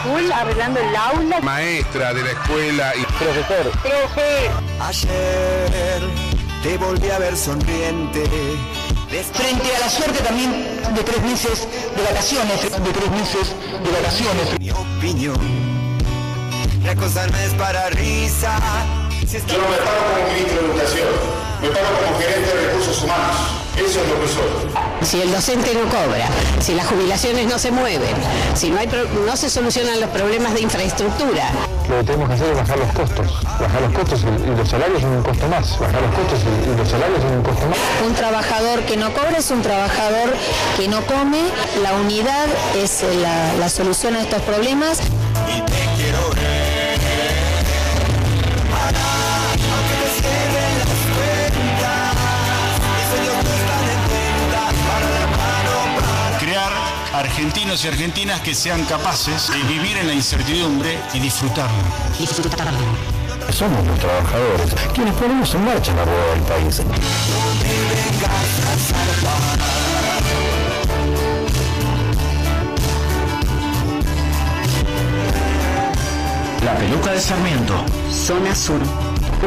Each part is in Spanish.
school, arreglando el aula. Maestra de la escuela y profesor. Profe. Ayer te volví a ver sonriente. Frente a la suerte también de tres meses de vacaciones, de tres meses de vacaciones. Mi opinión, la cosa no es para risa. Yo no me pago como ministro de Educación, me pago como gerente de recursos humanos. Eso es lo que soy. Si el docente no cobra, si las jubilaciones no se mueven, si no, hay no se solucionan los problemas de infraestructura. Lo que tenemos que hacer es bajar los costos. Bajar los costos y, los salarios son un costo más. Bajar los costos y, los salarios son un costo más. Un trabajador que no cobra es un trabajador que no come. La unidad es la, la solución a estos problemas. Argentinos y argentinas que sean capaces de vivir en la incertidumbre y disfrutarlo. Somos los trabajadores quienes ponemos en marcha la rueda del país. La peluca de Sarmiento. Zona Sur.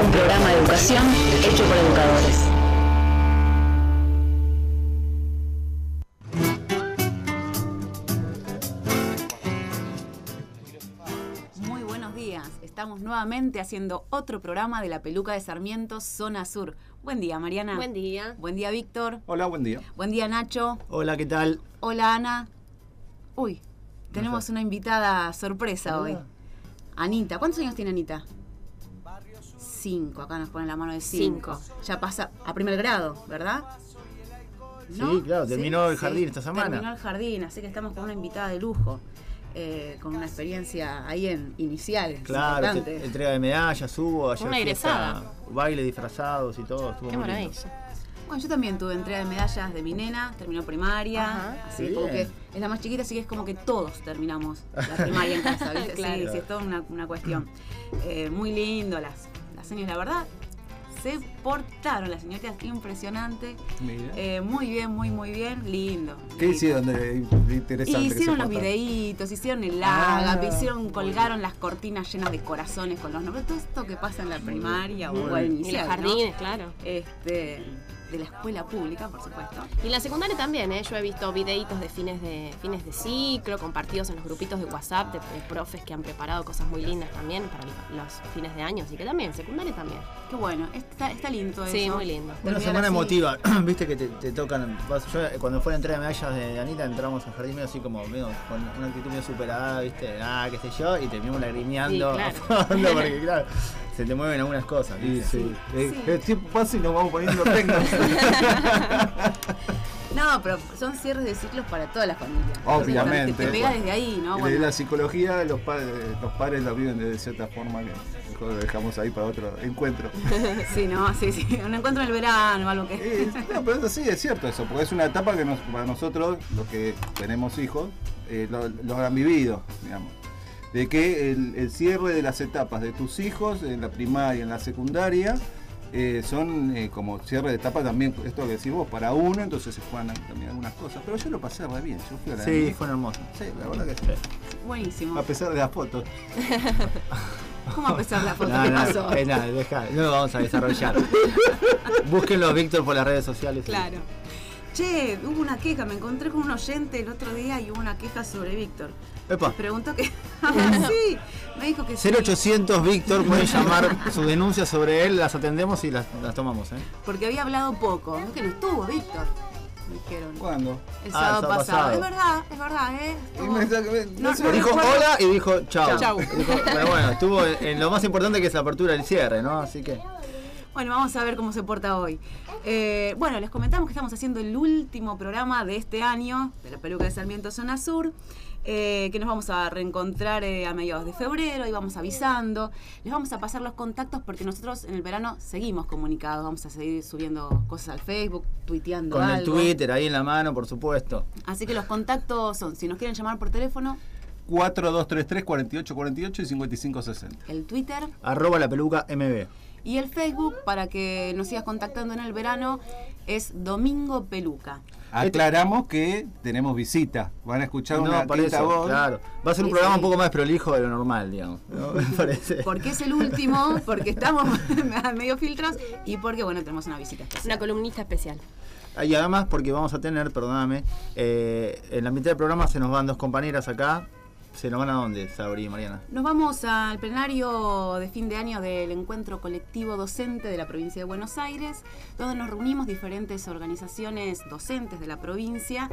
Un programa de educación hecho por educadores. Nuevamente haciendo otro programa de la peluca de Sarmiento, Zona Sur. Buen día, Mariana. Buen día. Buen día, Víctor. Hola, buen día. Buen día, Nacho. Hola, ¿qué tal? Hola, Ana. Uy, tenemos una invitada sorpresa hoy. Anita. ¿Cuántos años tiene Anita? Cinco. Acá nos ponen la mano de cinco. Ya pasa a primer grado, ¿verdad? Sí, claro, terminó el jardín esta semana. Terminó el jardín, así que estamos con una invitada de lujo. Eh, con una experiencia ahí en inicial. Claro, entrega de medallas, hubo ayer una egresada. baile disfrazados y todo. Qué maravilla. Bueno, yo también tuve entrega de medallas de mi nena, terminó primaria, así como que es la más chiquita, así que es como que todos terminamos la primaria en casa, Sí, sí, es toda una, cuestión. Eh, muy lindo, las, las señas, la verdad, se portaron las señoritas impresionante. Eh, muy bien, muy, muy bien. Lindo. ¿Qué hicieron de, interesante? Hicieron los videitos, hicieron el ah. hicieron, colgaron las cortinas llenas de corazones con los nombres. Todo esto que pasa en la primaria o en el jardines, claro. Este, de la escuela pública, por supuesto. Y en la secundaria también, ¿eh? yo he visto videitos de fines de fines de ciclo, compartidos en los grupitos de WhatsApp de, profes que han preparado cosas muy lindas también para los fines de año, así que también, secundaria también. Qué bueno, está, está lindo eso. Sí, muy lindo. Una semana emotiva, viste que te, tocan, yo cuando fue la entrega de medallas de Anita entramos al jardín medio así como medio, con una actitud medio superada, viste, ah, qué sé yo, y terminamos lagrimeando a fondo porque claro se te mueven algunas cosas. Sí, sí. El tiempo pasa y nos vamos poniendo técnicos. No, pero son cierres de ciclos para todas las familias. Obviamente. Te, pega desde ahí, ¿no? Desde la psicología, los, padres, los padres la viven de cierta forma que lo dejamos ahí para otro encuentro. sí, no, sí, sí. Un encuentro en el verano, algo que. Eh, no, pero sí, es cierto eso, porque es una etapa que para nosotros, los que tenemos hijos, eh, lo, lo han vivido, digamos de que el, cierre de las etapas de tus hijos en la primaria, en la secundaria, eh, son eh, como cierre de etapa también, esto que decís vos, para uno, entonces se juegan también algunas cosas. Pero yo lo pasé re bien, yo fui a la Sí, fue hermoso. Sí, la verdad que sí. Buenísimo. A pesar de las fotos. ¿Cómo a pesar de las fotos? ¿Qué pasó? Eh, nada, deja, no lo vamos a desarrollar. Búsquenlo, Víctor, por las redes sociales. Claro. Che, hubo una queja, me encontré con un oyente el otro día y hubo una queja sobre Víctor. Epa. Me preguntó que. sí, me dijo que 0800 Víctor puede llamar su denuncia sobre él, las atendemos y las, tomamos, ¿eh? Porque había hablado poco. Es que no estuvo Víctor. Dijeron. ¿Cuándo? El ah, sábado, pasado. Es verdad, es verdad, ¿eh? no, dijo hola y dijo chao. chau. pero bueno, estuvo en, lo más importante que es la apertura del cierre, ¿no? Así que. Bueno, vamos a ver cómo se porta hoy. Eh, bueno, les comentamos que estamos haciendo el último programa de este año de la peluca de Sarmiento Zona Sur. Eh, que nos vamos a reencontrar eh, a mediados de febrero y vamos avisando. Les vamos a pasar los contactos porque nosotros en el verano seguimos comunicados. Vamos a seguir subiendo cosas al Facebook, tuiteando. Con el Twitter ahí en la mano, por supuesto. Así que los contactos son, si nos quieren llamar por teléfono, 4233 4848 y 5560. El Twitter. Arroba la peluca MB. Y el Facebook, para que nos sigas contactando en el verano, es Domingo Peluca. Aclaramos que tenemos visita. Van a escuchar No, una por eso, voz. claro. Va a ser un Sí, programa sí. un poco más prolijo de lo normal, digamos. ¿no? Me parece. Porque es el último, porque estamos a medio filtros y porque, bueno, tenemos una visita especial. Una columnista especial. Y además porque vamos a tener, perdóname, eh, en la mitad del programa se nos van dos compañeras acá. ¿Se nos van a dónde, Sabri y Mariana? Nos vamos al plenario de fin de año del encuentro colectivo docente de la provincia de Buenos Aires, donde nos reunimos diferentes organizaciones docentes de la provincia,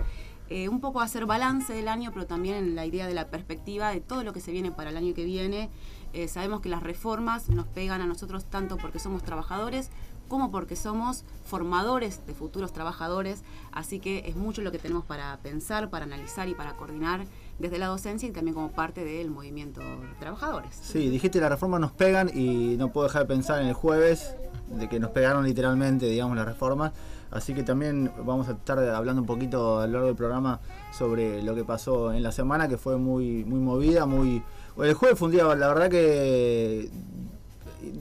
eh, un poco a hacer balance del año, pero también en la idea de la perspectiva de todo lo que se viene para el año que viene. Eh, sabemos que las reformas nos pegan a nosotros tanto porque somos trabajadores como porque somos formadores de futuros trabajadores, así que es mucho lo que tenemos para pensar, para analizar y para coordinar desde la docencia y también como parte del movimiento trabajadores. Sí, dijiste las reformas nos pegan y no puedo dejar de pensar en el jueves, de que nos pegaron literalmente, digamos, las reformas. Así que también vamos a estar hablando un poquito a lo largo del programa sobre lo que pasó en la semana, que fue muy, muy movida, muy... El jueves fue un día, la verdad que...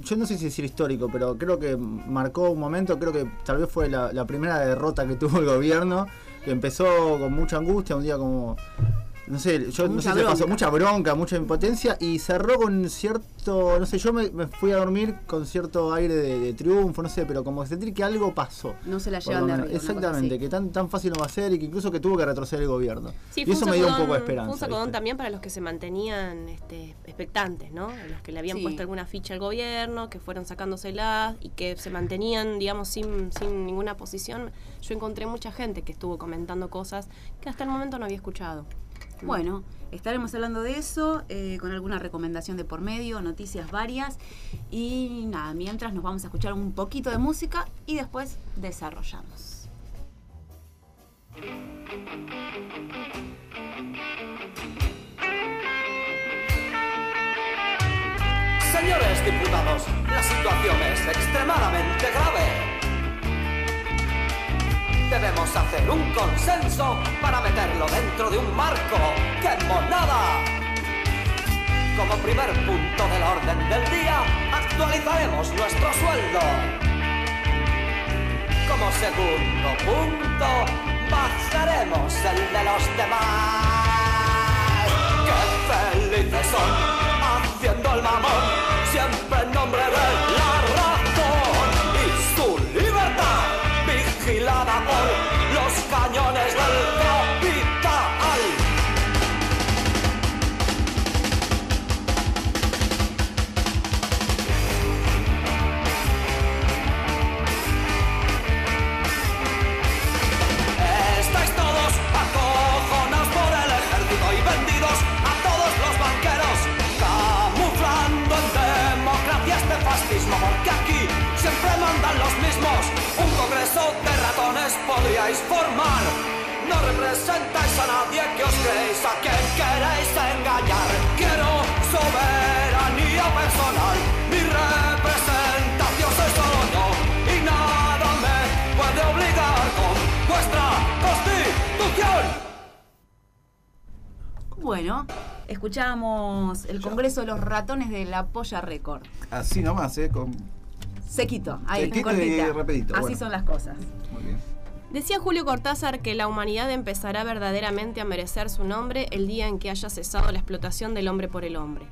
Yo no sé si decir histórico, pero creo que marcó un momento, creo que tal vez fue la primera derrota que tuvo el gobierno, que empezó con mucha angustia, un día como no sé, yo no sé si le pasó mucha bronca, mucha impotencia y cerró con cierto, no sé, yo me, me fui a dormir con cierto aire de, de triunfo, no sé, pero como sentir que algo pasó. No se la llevan de arriba. Exactamente, que tan, tan fácil no va a ser y que incluso que tuvo que retroceder el gobierno. Sí, y eso me dio un poco de Fue esperanza. un sacudón ¿viste? también para los que se mantenían este, expectantes, ¿no? Los que le habían Sí. puesto alguna ficha al gobierno, que fueron sacándosela y que se mantenían, digamos, sin, sin ninguna posición. Yo encontré mucha gente que estuvo comentando cosas que hasta el momento no había escuchado. Bueno, estaremos hablando de eso, eh, con alguna recomendación de por medio, noticias varias. Y nada, mientras nos vamos a escuchar un poquito de música y después desarrollamos. Señores diputados, la situación es extremadamente grave. Debemos hacer un consenso para meterlo dentro de un marco. ¡Qué monada! Como primer punto del orden del día, actualizaremos nuestro sueldo. Como segundo punto, bajaremos el de los demás. ¡Qué felices son! Haciendo el mamón, siempre en nombre de podríais formar. No representáis a nadie que os creéis, a quien queréis engañar. Quiero soberanía personal, mi representación soy solo yo, y nada me puede obligar con vuestra constitución. Bueno, escuchábamos el Congreso de los Ratones de la Polla Record. Así nomás, ¿eh? Con... Sequito, ahí, en Sequito y cortita. rapidito, Así bueno. son las cosas. Muy bien. Decía Julio Cortázar que la humanidad empezará verdaderamente a merecer su nombre el día en que haya cesado la explotación del hombre por el hombre.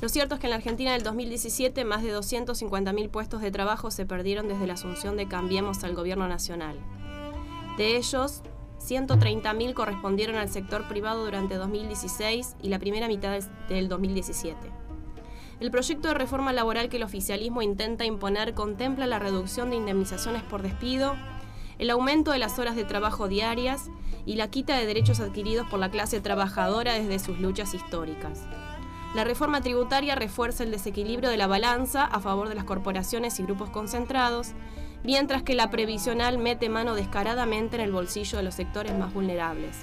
Lo cierto es que en la Argentina del 2017 más de 250.000 puestos de trabajo se perdieron desde la asunción de Cambiemos al gobierno nacional. De ellos, 130.000 correspondieron al sector privado durante 2016 y la primera mitad del- del 2017. El proyecto de reforma laboral que el oficialismo intenta imponer contempla la reducción de indemnizaciones por despido, el aumento de las horas de trabajo diarias y la quita de derechos adquiridos por la clase trabajadora desde sus luchas históricas. La reforma tributaria refuerza el desequilibrio de la balanza a favor de las corporaciones y grupos concentrados, mientras que la previsional mete mano descaradamente en el bolsillo de los sectores más vulnerables.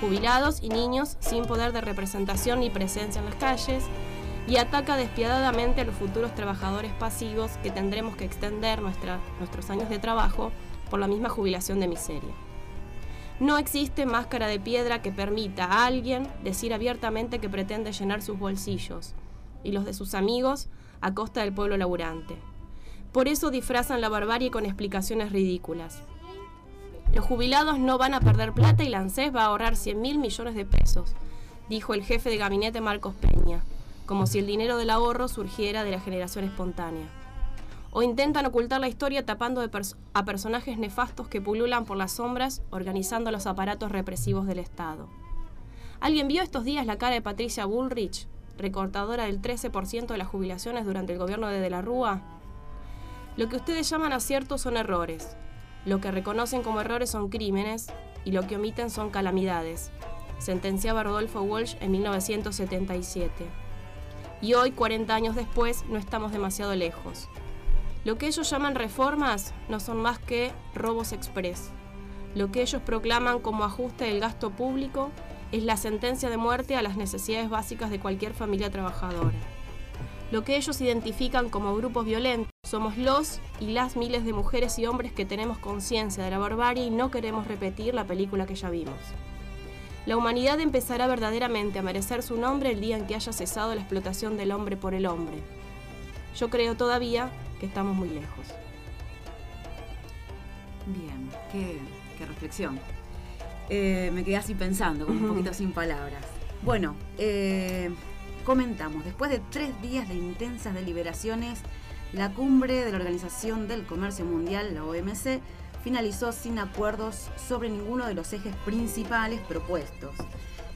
Jubilados y niños sin poder de representación ni presencia en las calles, y ataca despiadadamente a los futuros trabajadores pasivos que tendremos que extender nuestros años de trabajo por la misma jubilación de miseria. No existe máscara de piedra que permita a alguien decir abiertamente que pretende llenar sus bolsillos y los de sus amigos a costa del pueblo laburante. Por eso disfrazan la barbarie con explicaciones ridículas. Los jubilados no van a perder plata y la va a ahorrar 100 mil millones de pesos, dijo el jefe de gabinete Marcos Peña, como si el dinero del ahorro surgiera de la generación espontánea. O intentan ocultar la historia tapando a personajes nefastos que pululan por las sombras organizando los aparatos represivos del Estado. ¿Alguien vio estos días la cara de Patricia Bullrich, recortadora del 13% de las jubilaciones durante el gobierno de De la Rúa? Lo que ustedes llaman aciertos son errores. Lo que reconocen como errores son crímenes y lo que omiten son calamidades, sentenciaba Rodolfo Walsh en 1977. Y hoy, 40 años después, no estamos demasiado lejos. Lo que ellos llaman reformas no son más que robos express. Lo que ellos proclaman como ajuste del gasto público es la sentencia de muerte a las necesidades básicas de cualquier familia trabajadora. Lo que ellos identifican como grupos violentos somos los y las miles de mujeres y hombres que tenemos conciencia de la barbarie y no queremos repetir la película que ya vimos. La humanidad empezará verdaderamente a merecer su nombre el día en que haya cesado la explotación del hombre por el hombre. Yo creo todavía que estamos muy lejos. Bien, qué, qué reflexión. Eh, me quedé así pensando, con un poquito sin palabras. Bueno, eh, comentamos, después de tres días de intensas deliberaciones, la cumbre de la Organización del Comercio Mundial, la OMC, finalizó sin acuerdos sobre ninguno de los ejes principales propuestos.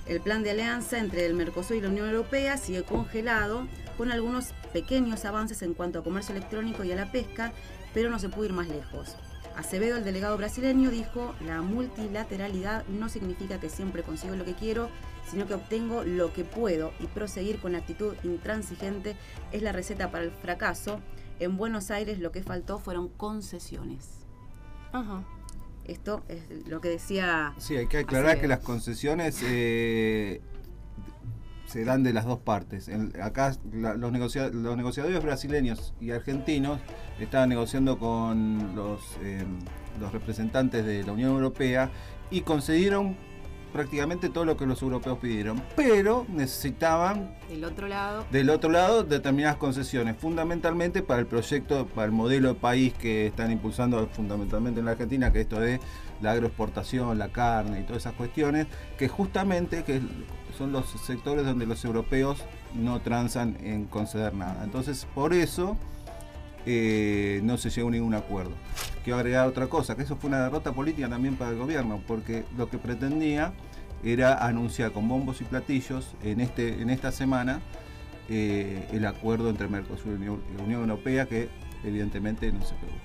El plan de alianza entre el Mercosur y la Unión Europea sigue congelado, con algunos pequeños avances en cuanto a comercio electrónico y a la pesca, pero no se pudo ir más lejos. Acevedo, el delegado brasileño, dijo, la multilateralidad no significa que siempre consigo lo que quiero, sino que obtengo lo que puedo y proseguir con actitud intransigente es la receta para el fracaso. En Buenos Aires lo que faltó fueron concesiones. Ajá. Esto es lo que decía... Sí, hay que aclarar hace- que las concesiones eh, se dan de las dos partes. En- acá la- los, negocia- los negociadores brasileños y argentinos estaban negociando con los, eh, los representantes de la Unión Europea y concedieron prácticamente todo lo que los europeos pidieron, pero necesitaban Del otro lado, del otro lado, determinadas concesiones, fundamentalmente para el proyecto, para el modelo de país que están impulsando fundamentalmente en la Argentina, que esto de la agroexportación, la carne y todas esas cuestiones, que justamente que son los sectores donde los europeos no transan en conceder nada. Entonces, por eso eh, no se llegó a ningún acuerdo. Quiero agregar otra cosa, que eso fue una derrota política también para el gobierno, porque lo que pretendía era anunciar con bombos y platillos en, este, en esta semana eh, el acuerdo entre Mercosur y Unión, Unión Europea, que evidentemente no se produjo.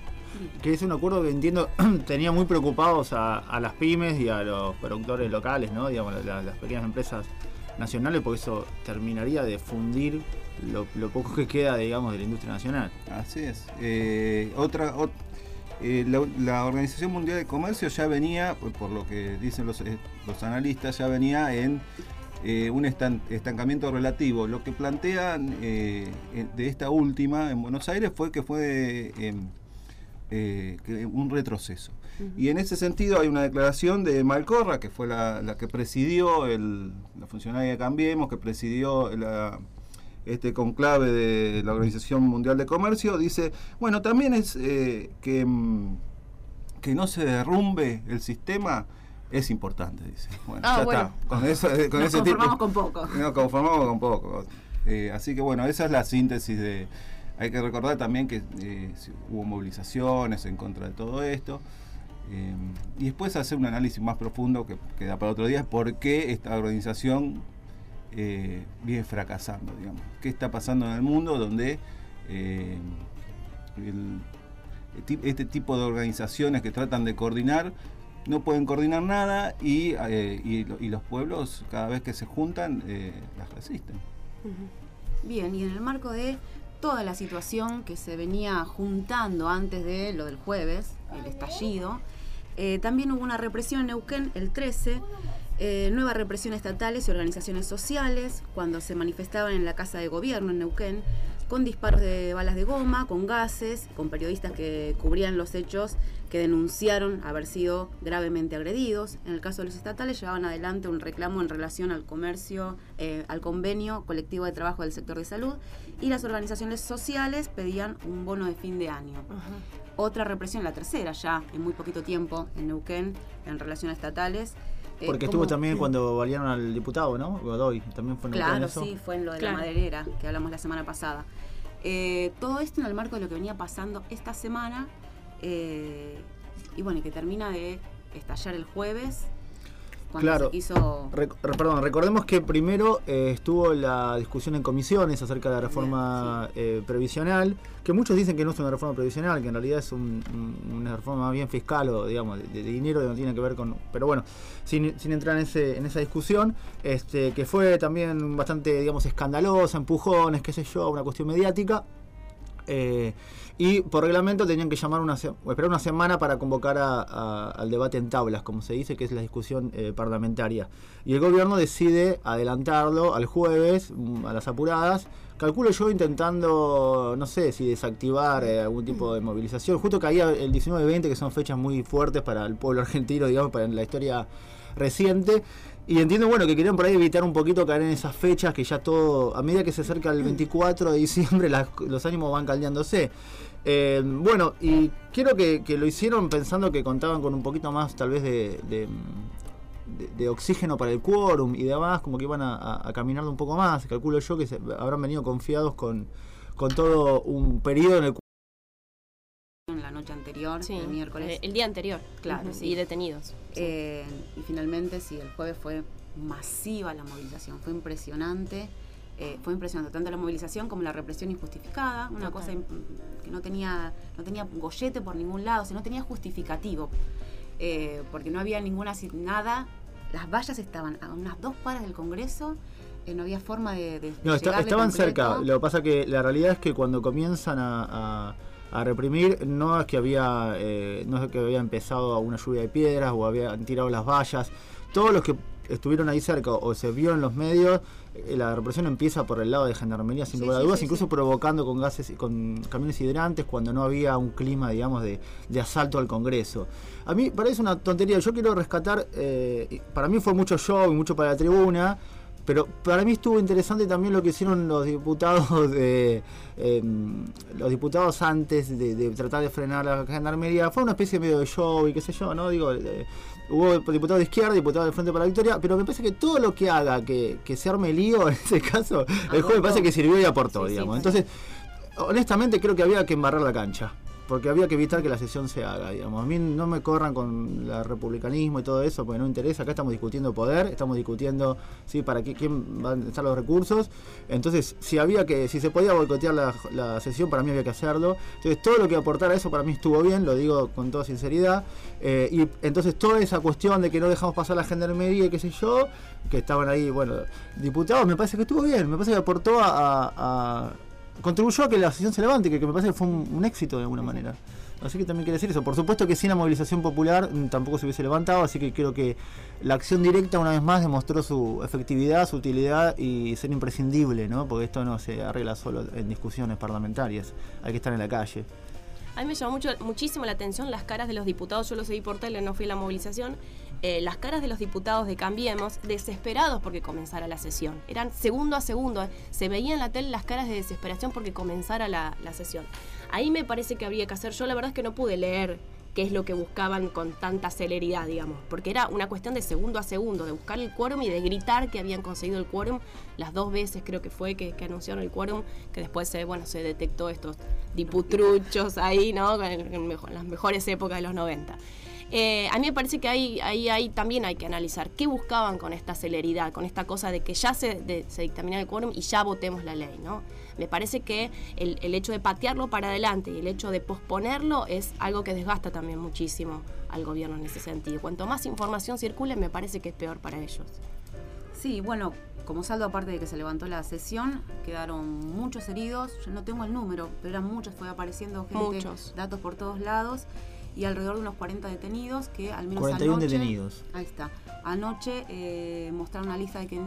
Que es un acuerdo que entiendo tenía muy preocupados a, las pymes y a los productores locales, ¿no? Digamos, la- las pequeñas empresas nacionales, porque eso terminaría de fundir lo, lo poco que queda, digamos, de la industria nacional. Así es. Eh, otra, ot- eh, la, la Organización Mundial de Comercio ya venía, por, lo que dicen los, eh, los analistas, ya venía en eh, un estan- estancamiento relativo. Lo que plantean de esta última en Buenos Aires fue que fue em, eh, un retroceso. Y en ese sentido hay una declaración de Malcorra, que fue la, la que presidió, el, la funcionaria de Cambiemos, que presidió la, este conclave de la Organización Mundial de Comercio, dice, bueno, también es eh, que, mm, que no se derrumbe el sistema. Es importante, dice. Bueno, Ah, ya bueno. está. Con, eso, eh, con Nos ese conformamos tipo. con poco. Nos conformamos con poco. Eh, así que bueno, esa es la síntesis de. Hay que recordar también que eh, hubo movilizaciones en contra de todo esto. eh, y después hacer un análisis más profundo que, que da para otro día, por qué esta organización eh, viene fracasando, digamos. ¿Qué está pasando en el mundo donde eh, este tipo de organizaciones que tratan de coordinar no pueden coordinar nada y, eh, y lo- y los pueblos cada vez que se juntan eh, las resisten. Bien, y en el marco de toda la situación que se venía juntando antes de lo del jueves, el estallido, también hubo una represión en Neuquén el 13, eh, nueva represión estatales y organizaciones sociales, cuando se manifestaban en la Casa de Gobierno en Neuquén, con disparos de balas de goma, con gases, con periodistas que cubrían los hechos que denunciaron haber sido gravemente agredidos. En el caso de los estatales llevaban adelante un reclamo en relación al comercio, eh, al convenio colectivo de trabajo del sector de salud y las organizaciones sociales pedían un bono de fin de año. Otra represión, la tercera ya en muy poquito tiempo en Neuquén en relación a estatales. Eh, Porque estuvo también cuando valieron al diputado, ¿no? Godoy, también fue en Claro, eso. sí, fue en lo de Claro. la maderera que hablamos la semana pasada. Eh, todo esto en el marco de lo que venía pasando esta semana eh, y bueno, y que termina de estallar el jueves cuando Claro. se quiso... Re- perdón, recordemos que primero eh, estuvo la discusión en comisiones acerca de la reforma eh, previsional, que muchos dicen que no es una reforma previsional, que en realidad es un- un- una reforma bien fiscal o digamos de, de dinero que no tiene que ver con... Pero bueno, sin, sin entrar en, ese, en esa discusión, este, que fue también bastante, digamos, escandalosa, empujones, qué sé yo, una cuestión mediática. Eh, y por reglamento tenían que llamar una o esperar una semana para convocar a- al debate en tablas, como se dice, que es la discusión eh, parlamentaria. Y el gobierno decide adelantarlo al jueves, mm, a las apuradas. Calculo yo intentando, no sé, si desactivar eh, algún tipo de movilización. Justo caía el 19 y 20, que son fechas muy fuertes para el pueblo argentino, digamos, para la historia reciente. Y entiendo, bueno, que querían por ahí evitar un poquito caer en esas fechas que ya todo, a medida que se acerca el 24 de diciembre, las- los ánimos van caldeándose. Eh, bueno, y quiero que, que lo hicieron pensando que contaban con un poquito más, tal vez, de, de, oxígeno para el quórum y demás, como que iban a, a, caminar un poco más. Calculo yo que se, habrán venido confiados con, con todo un periodo en el la noche anterior, Sí, el miércoles. eh, el día anterior, claro, sí. y detenidos. Eh, y finalmente, sí, el jueves fue masiva la movilización, fue impresionante. eh, fue impresionante tanto la movilización como la represión injustificada, una cosa que no tenía, no tenía gollete por ningún lado, o sea, no tenía justificativo, eh, porque no había ninguna nada, las vallas estaban a unas dos cuadras del Congreso, eh, no había forma de, No, está- estaban completo. cerca. Lo que pasa que la realidad es que cuando comienzan a, a- a reprimir, no es que había eh, no es que había empezado una lluvia de piedras o habían tirado las vallas. Todos los que estuvieron ahí cerca o se vio en los medios, eh, la represión empieza por el lado de gendarmería, sin Sí, lugar a dudas, sí, incluso provocando con gases y con camiones hidrantes cuando no había un clima, digamos, de, de asalto al Congreso. A mí parece una tontería. Yo quiero rescatar, eh, para mí fue mucho show y mucho para la tribuna. Pero para mí estuvo interesante también lo que hicieron los diputados de em, los diputados antes de, de tratar de frenar la gendarmería. Fue una especie medio de show y qué sé yo, ¿no? Digo, eh, hubo diputados de izquierda, diputados del Frente para la Victoria, pero me parece que todo lo que haga que, que se arme lío en ese caso, el juego me parece que sirvió y aportó, sí, digamos. sí. Entonces, honestamente creo que había que embarrar la cancha. Porque había que evitar que la sesión se haga, digamos. A mí no me corran con el republicanismo y todo eso, porque no interesa. Acá estamos discutiendo poder, estamos discutiendo sí para qué, quién van a estar los recursos. Entonces, si había que, si se podía boicotear la, la sesión, para mí había que hacerlo. Entonces, todo lo que aportara eso para mí estuvo bien, lo digo con toda sinceridad. Eh, y entonces toda esa cuestión de que no dejamos pasar la gendarmería y qué sé yo, que estaban ahí, bueno, diputados, me parece que estuvo bien, me parece que aportó a- a- a contribuyó a que la sesión se levante, que, que me parece que fue un, un éxito de alguna manera. Así que también quiere decir eso. Por supuesto que sin la movilización popular mm, tampoco se hubiese levantado, así que creo que la acción directa una vez más demostró su efectividad, su utilidad y ser imprescindible, ¿no? Porque esto no se arregla solo en discusiones parlamentarias, hay que estar en la calle. A mí me llamó mucho, muchísimo la atención las caras de los diputados, yo los seguí por tele, no fui a la movilización, eh, las caras de los diputados de Cambiemos, desesperados porque comenzara la sesión. Eran segundo a segundo, eh, se veían en la tele las caras de desesperación porque comenzara la, la sesión. Ahí me parece que habría que hacer, yo la verdad es que no pude leer qué es lo que buscaban con tanta celeridad, digamos, porque era una cuestión de segundo a segundo, de buscar el quórum y de gritar que habían conseguido el quórum, las dos veces creo que fue que, que anunciaron el quórum, que después se, bueno, se detectó estos diputruchos ahí, ¿no? En las mejores épocas de los 90. Eh, a mí me parece que ahí, ahí, ahí también hay que analizar qué buscaban con esta celeridad, con esta cosa de que ya se, de- se dictamina el quórum y ya votemos la ley, ¿no? Me parece que el, el hecho de patearlo para adelante y el hecho de posponerlo es algo que desgasta también muchísimo al gobierno en ese sentido. Cuanto más información circule, me parece que es peor para ellos. Sí, bueno, como saldo aparte de que se levantó la sesión, quedaron muchos heridos, yo no tengo el número, pero eran muchos, fue apareciendo gente, Muchos. datos por todos lados, y alrededor de unos 40 detenidos que al menos 41 anoche, detenidos. Ahí está. Anoche eh, mostraron una lista de, que,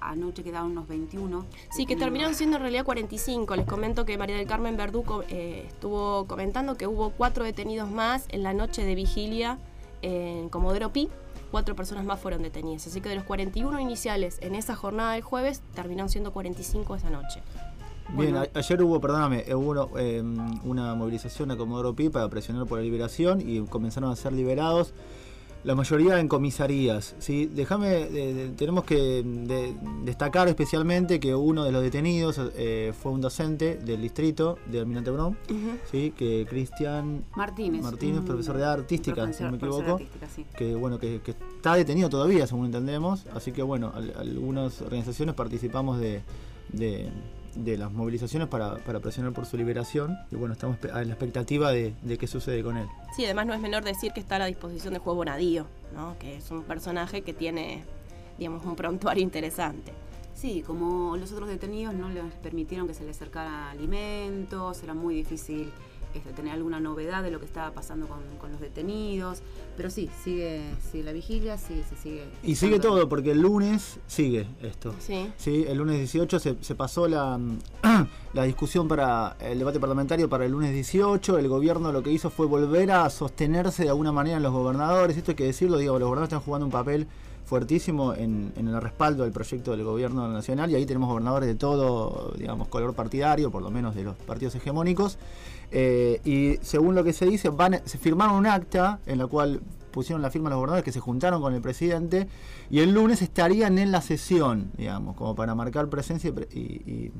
anoche quedaban unos 21. Sí, que terminaron siendo en realidad 45. Les comento que María del Carmen Verduco eh, estuvo comentando que hubo cuatro detenidos más en la noche de vigilia en Comodoro Pi. Cuatro personas más fueron detenidas. Así que de los 41 iniciales en esa jornada del jueves, terminaron siendo 45 esa noche. Bien, a- ayer hubo, perdóname, eh, hubo uno, eh, una movilización a Comodoro Pi para presionar por la liberación y comenzaron a ser liberados. La mayoría en comisarías. ¿sí? Déjame, eh, tenemos que de- destacar especialmente que uno de los detenidos eh, fue un docente del distrito de Almirante Brown, ¿sí? que Cristian Martínez. Martínez, profesor de artística, si no me equivoco, sí. que bueno que, que está detenido todavía, según entendemos. Así que bueno, al- algunas organizaciones participamos de, de, de las movilizaciones para, para presionar por su liberación y bueno, estamos a la expectativa de, de qué sucede con él. Sí, además no es menor decir que está a la disposición de Juego Bonadío, ¿no? que es un personaje que tiene, digamos, un prontuario interesante. Sí, como los otros detenidos no les permitieron que se les acercara alimentos, era muy difícil este, tener alguna novedad de lo que estaba pasando con, con los detenidos, pero sí, sigue, sigue la vigilia, sí, se sigue. Y sigue todo, porque el lunes sigue esto. Sí. el lunes 18 se, se pasó la, la discusión para el debate parlamentario para el lunes 18. El gobierno lo que hizo fue volver a sostenerse de alguna manera en los gobernadores. Esto hay que decirlo, digo, los gobernadores están jugando un papel fuertísimo en, en el respaldo del proyecto del gobierno nacional y ahí tenemos gobernadores de todo, digamos, color partidario, por lo menos de los partidos hegemónicos. Eh, y según lo que se dice, se firmaron un acta en la cual pusieron la firma los gobernadores que se juntaron con el presidente y el lunes estarían en la sesión, digamos, como para marcar presencia y, pre- y- y-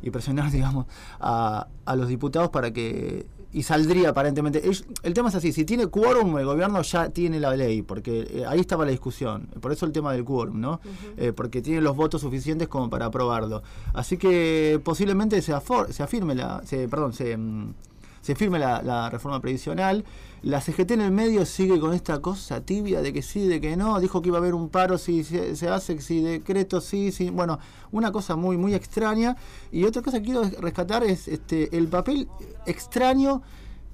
y presionar, digamos, a, a los diputados para que... Y saldría aparentemente. El tema es así, si tiene quórum el gobierno ya tiene la ley, porque eh, ahí estaba la discusión. Por eso el tema del quórum, ¿no? Eh, porque tiene los votos suficientes como para aprobarlo. Así que posiblemente se, afor- se afirme la... Se, perdón, se... mm, se firme la, la reforma previsional. La CGT en el medio sigue con esta cosa tibia de que sí, de que no. Dijo que iba a haber un paro si se, se hace, si decreto, sí, sí. Bueno, una cosa muy, muy extraña. Y otra cosa que quiero rescatar es este el papel extraño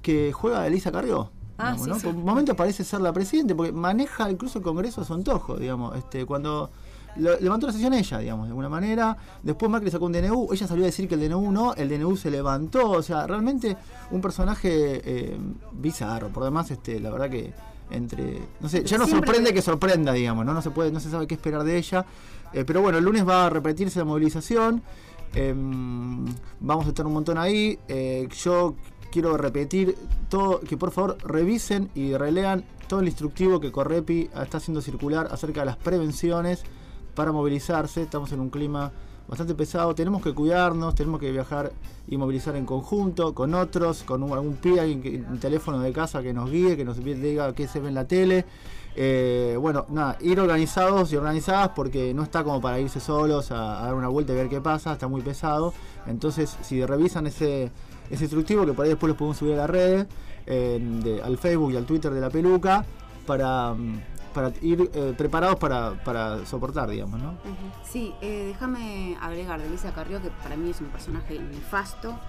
que juega Elisa Carrió. Ah, digamos, sí, ¿no? sí. Por momentos parece ser la presidente, porque maneja incluso el Congreso a su antojo, digamos. Este, cuando lo- levantó la sesión ella, digamos, de alguna manera. Después Macri sacó un DNU, ella salió a decir que el DNU no, el DNU se levantó. O sea, realmente un personaje eh, bizarro. Por demás, este, la verdad que entre. No sé, ya no Siempre- sorprende que sorprenda, digamos, ¿no? No se puede, no se sabe qué esperar de ella. Eh, pero bueno, el lunes va a repetirse la movilización. Em, vamos a estar un montón ahí. Eh, yo quiero repetir todo, que por favor revisen y relean todo el instructivo que Correpi está haciendo circular acerca de las prevenciones para movilizarse. Estamos en un clima bastante pesado, tenemos que cuidarnos, tenemos que viajar y movilizar en conjunto, con otros, con algún pie, alguien un teléfono de casa que nos guíe, que nos diga qué se ve en la tele. Eh, bueno, nada, ir organizados y organizadas porque no está como para irse solos a, dar una vuelta y ver qué pasa, está muy pesado. Entonces, si revisan ese, ese instructivo, que por ahí después lo podemos subir a la red, eh, al Facebook y al Twitter de la peluca, para, mm, para ir eh, preparados para, para soportar, digamos, ¿no? Sí, eh, déjame agregar de Elisa Carrió, que para mí es un personaje nefasto.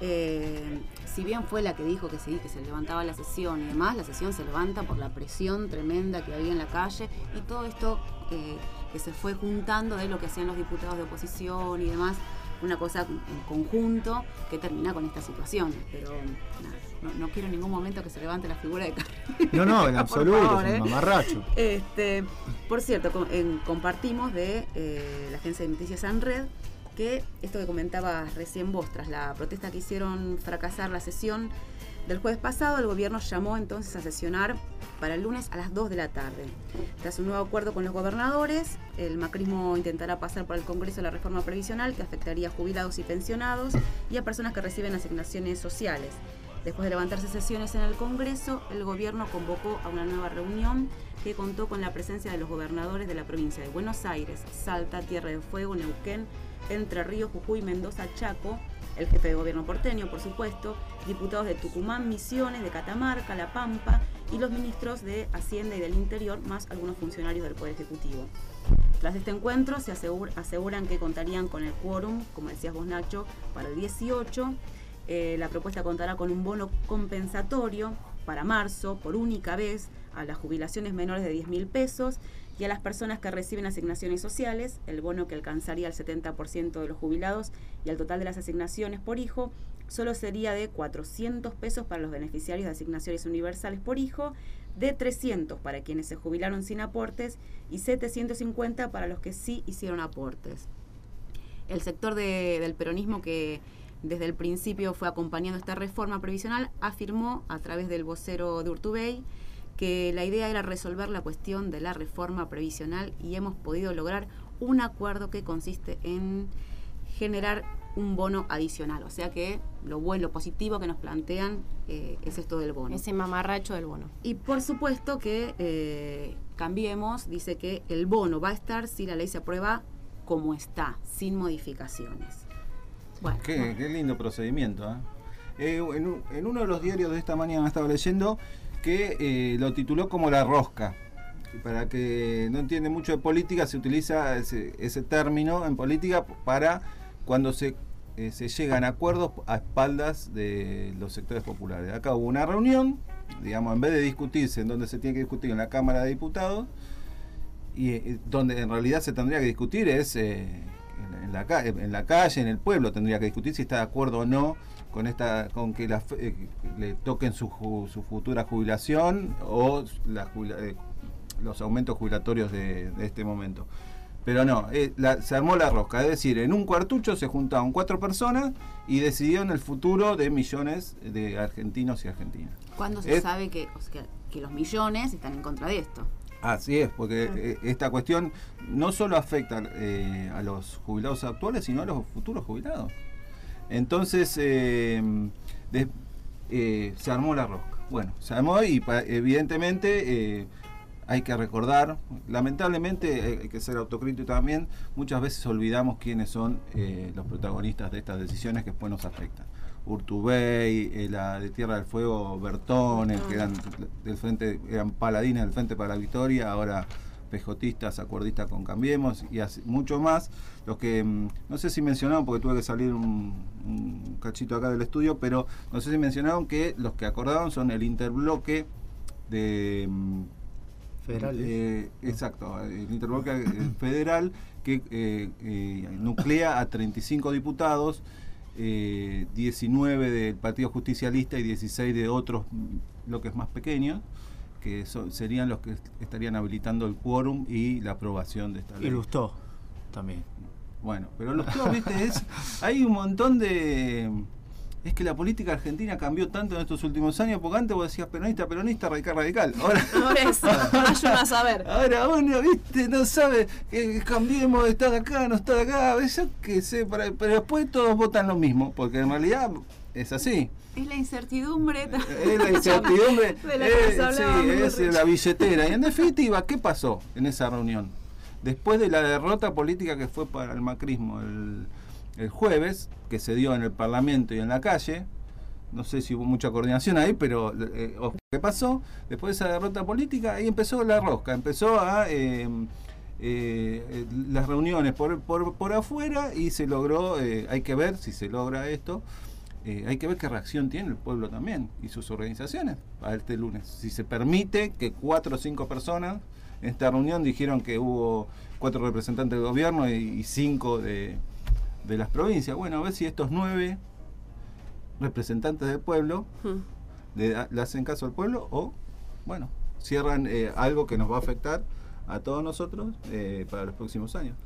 Eh, si bien fue la que dijo que sí, que se levantaba la sesión y demás, la sesión se levanta por la presión tremenda que había en la calle y todo esto eh, que se fue juntando de lo que hacían los diputados de oposición y demás, una cosa en conjunto que termina con esta situación. Pero nada, no, no quiero en ningún momento que se levante la figura de Carrió. No, no, en absoluto, favor, es ¿eh? un mamarracho. Este, por cierto, en- compartimos de eh, la agencia de noticias Sanred que esto que comentabas recién vos, tras la protesta que hicieron fracasar la sesión del jueves pasado, el gobierno llamó entonces a sesionar para el lunes a las 2 de la tarde. Tras un nuevo acuerdo con los gobernadores, el macrismo intentará pasar por el Congreso la reforma previsional que afectaría a jubilados y pensionados y a personas que reciben asignaciones sociales. Después de levantarse sesiones en el Congreso, el gobierno convocó a una nueva reunión que contó con la presencia de los gobernadores de la provincia de Buenos Aires, Salta, Tierra del Fuego, Neuquén, Entre Ríos, Jujuy, Mendoza, Chaco, el jefe de gobierno porteño, por supuesto, diputados de Tucumán, Misiones, de Catamarca, La Pampa y los ministros de Hacienda y del Interior, más algunos funcionarios del Poder Ejecutivo. Tras este encuentro se asegura- aseguran que contarían con el quórum, como decías vos Nacho, para el 18. Eh, la propuesta contará con un bono compensatorio para marzo por única vez a las jubilaciones menores de 10 mil pesos y a las personas que reciben asignaciones sociales, el bono que alcanzaría el 70% de los jubilados y el total de las asignaciones por hijo, solo sería de 400 pesos para los beneficiarios de asignaciones universales por hijo, de 300 para quienes se jubilaron sin aportes y 750 para los que sí hicieron aportes. El sector de, del peronismo que desde el principio fue acompañando esta reforma previsional afirmó a través del vocero de Urtubey que la idea era resolver la cuestión de la reforma previsional y hemos podido lograr un acuerdo que consiste en generar un bono adicional. O sea que lo bueno, lo positivo que nos plantean eh, es esto del bono. Ese mamarracho del bono. Y por supuesto que eh, Cambiemos dice que el bono va a estar si la ley se aprueba como está, sin modificaciones. Bueno, qué, qué lindo procedimiento. ¿eh? Eh, en, un- en uno de los diarios de esta mañana estaba leyendo que eh, lo tituló como la rosca. Y Para que no entiende mucho de política, se utiliza ese, ese término en política para cuando se, se llegan a acuerdos a espaldas de los sectores populares. Acá hubo una reunión, digamos, en vez de discutirse en donde se tiene que discutir en la Cámara de Diputados, y donde en realidad se tendría que discutir es eh, la, en la calle, en el pueblo, tendría que discutir si está de acuerdo o no con esta con que la eh, le toquen su, su futura jubilación o la eh, los aumentos jubilatorios de, de este momento. Pero no, eh, la- se armó la rosca, es decir, en un cuartucho se juntaron cuatro personas y decidieron el futuro de millones de argentinos y argentinas. ¿Cuándo se Es- sabe que, o sea, que los millones están en contra de esto? Así es, porque eh, esta cuestión no solo afecta eh, a los jubilados actuales, sino a los futuros jubilados. Entonces, de- eh, se armó la rosca. Bueno, se armó y evidentemente hay que recordar, lamentablemente hay que ser autocrítico también, muchas veces olvidamos quiénes son eh, los protagonistas de estas decisiones que después nos afectan. Urtubey, eh, la de Tierra del Fuego, Bertone, que eran del frente, eran paladines del Frente para la Victoria, ahora pejotistas, acuerdistas con Cambiemos y así- mucho más. Los que, mm, no sé si mencionaron, porque tuve que salir un, un cachito acá del estudio, pero no sé si mencionaron que los que acordaron son el interbloque de... mm, Federal. eh, exacto, el interbloque eh, federal que eh, eh, nuclea a 35 diputados, eh, 19 del Partido Justicialista y 16 de otros bloques más pequeños, que son- serían los que estarían habilitando el quórum y la aprobación de esta ley. Y Lustó también. Bueno, pero los viste, es, hay un montón de... Es que la política argentina cambió tanto en estos últimos años, porque antes vos decías peronista, peronista, radical, radical. Ahora, Por eso, ayuda a saber. ahora uno, viste, no sabe, que cambiemos, está de acá, no está de acá, yo qué sé, para- pero después todos votan lo mismo, porque en realidad es así. Es la incertidumbre. Es la incertidumbre, De la que eh, nos sí, hablábamos, es la billetera. Y en definitiva, ¿qué pasó en esa reunión? Después de la derrota política que fue para el macrismo el, el jueves, que se dio en el Parlamento y en la calle, no sé si hubo mucha coordinación ahí, pero eh, ¿qué pasó? Después de esa derrota política, ahí empezó la rosca, empezó a... eh, eh, eh, las reuniones por, por, por afuera y se logró, hay que ver si se logra esto, hay que ver qué reacción tiene el pueblo también y sus organizaciones para este lunes. Si se permite que cuatro o cinco personas en esta reunión dijeron que hubo cuatro representantes del gobierno y, y cinco de, de las provincias. Bueno, a ver si estos nueve representantes del pueblo le, da- le hacen caso al pueblo o, bueno, cierran eh, algo que nos va a afectar a todos nosotros eh, para los próximos años.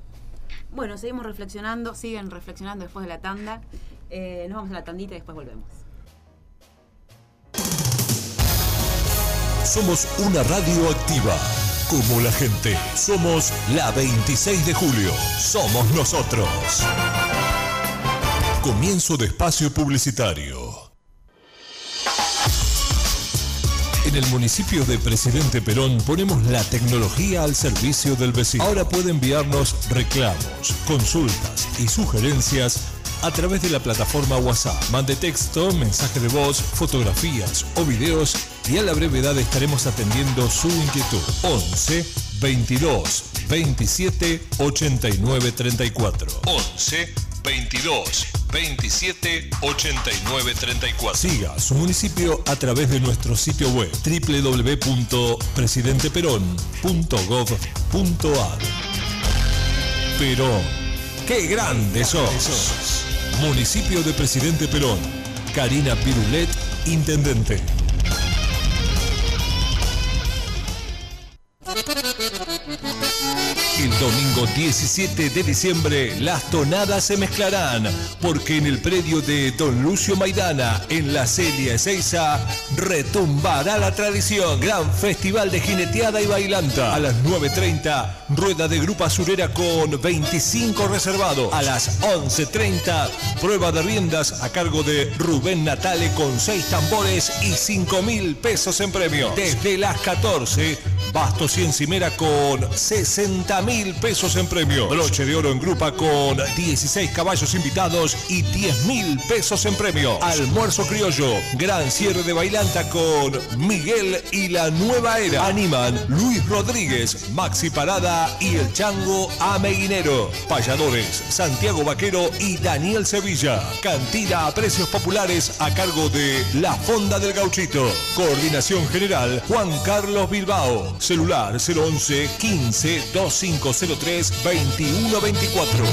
Bueno, seguimos reflexionando, siguen reflexionando después de la tanda. Eh, nos vamos a la tandita y después volvemos. Somos una radio activa, como la gente. Somos la 26 de julio. Somos nosotros. Comienzo de espacio publicitario. En el municipio de Presidente Perón ponemos la tecnología al servicio del vecino. Ahora puede enviarnos reclamos, consultas y sugerencias a través de la plataforma WhatsApp. Mande texto, mensaje de voz, fotografías o videos y a la brevedad estaremos atendiendo su inquietud. 11 22 27 89 34. 11 22 27 89 34. Siga su municipio a través de nuestro sitio web www.presidenteperón.gov.ar. Perón, qué grande sos. Municipio de Presidente Perón. Karina Pirulet, Intendente. El domingo 17 de diciembre las tonadas se mezclarán, porque en el predio de Don Lucio Maidana, en la Celia Ezeiza, retumbará la tradición. Gran festival de jineteada y bailanta. A las 9.30, rueda de grupa surera con 25 reservados. A las 11.30, prueba de riendas a cargo de Rubén Natale con 6 tambores y 5 mil pesos en premio. Desde las 14, Bastos y Encimera con 60 mil pesos en premio. Broche de oro en grupa con 16 caballos invitados y 10 mil pesos en premio. Almuerzo criollo, gran cierre de bailanta con Miguel y la nueva era. Animan Luis Rodríguez, Maxi Parada y el Chango Ameguinero. Payadores, Santiago Vaquero y Daniel Sevilla. Cantina a precios populares a cargo de La Fonda del Gauchito. Coordinación General Juan Carlos Bilbao. Celular 011 15 2503 2124.